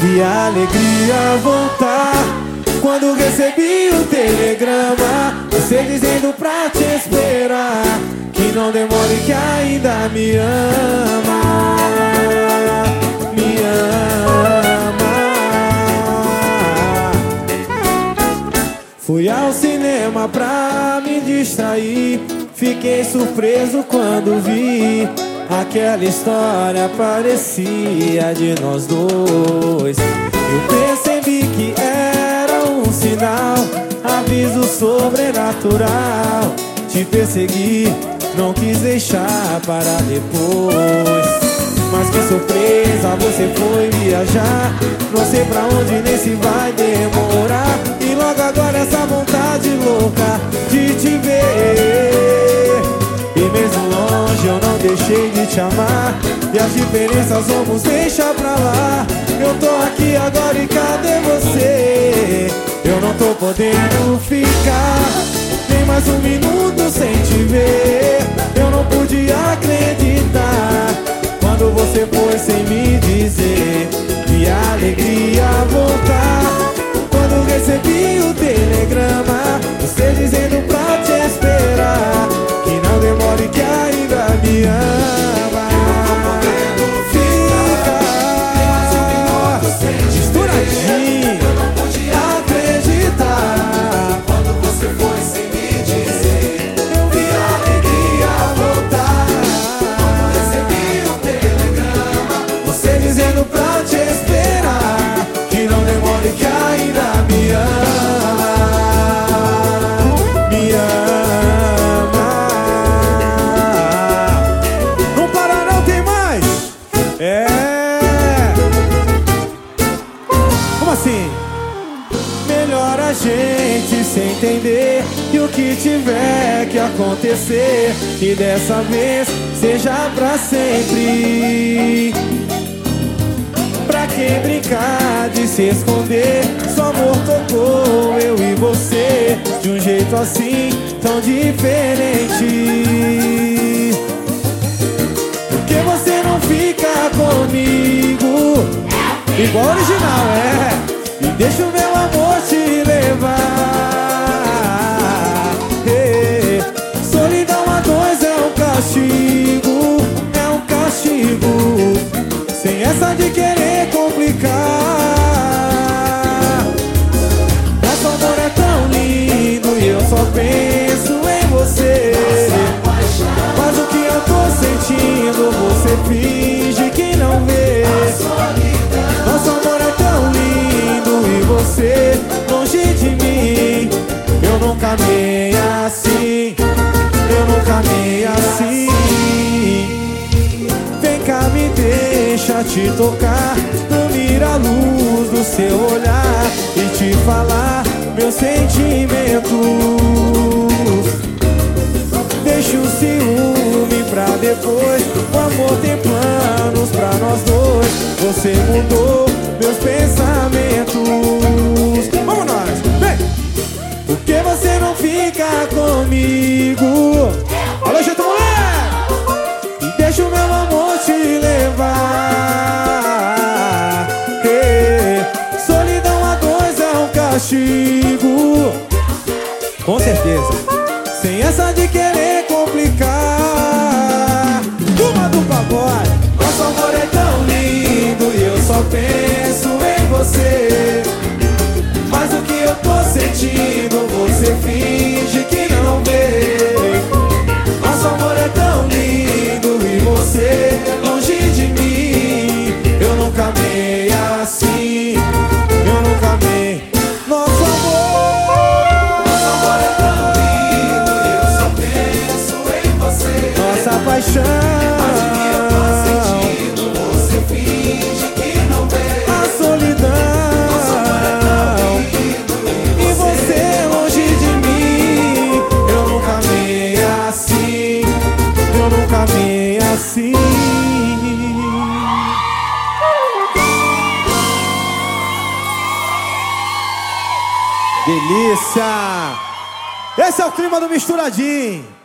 Vi a alegria voltar quando recebi o telegrama. Você dizendo pra te esperar que não demore que ainda me ama. Me ama. Fui ao cinema pra me distrair. Fiquei surpreso quando vi Aquela história parecia de nós dois. Eu percebi que era um sinal, aviso sobrenatural. Te persegui, não quis deixar para depois. Mas que surpresa, você foi viajar. Não sei pra onde nem se vai demorar. E logo agora essa vontade louca de te ver. Deixei de te amar. E as diferenças vamos deixar pra lá. Eu tô aqui agora e cadê você? Eu não tô podendo ficar. Nem mais um minuto É. Como assim? Melhor a gente se entender E o que tiver que acontecer. E dessa vez seja pra sempre. Pra quem brincar de se esconder? Só amor tocou eu e você. De um jeito assim tão diferente comigo? Igual o original, é E deixa o meu amor te levar deixa te tocar Dormir à luz do seu olhar E te falar meus sentimentos Com certeza. Sem essa de querer complicar. Turma do pagode Nosso amor é tão lindo E eu só penso Delícia! Esse é o clima do misturadinho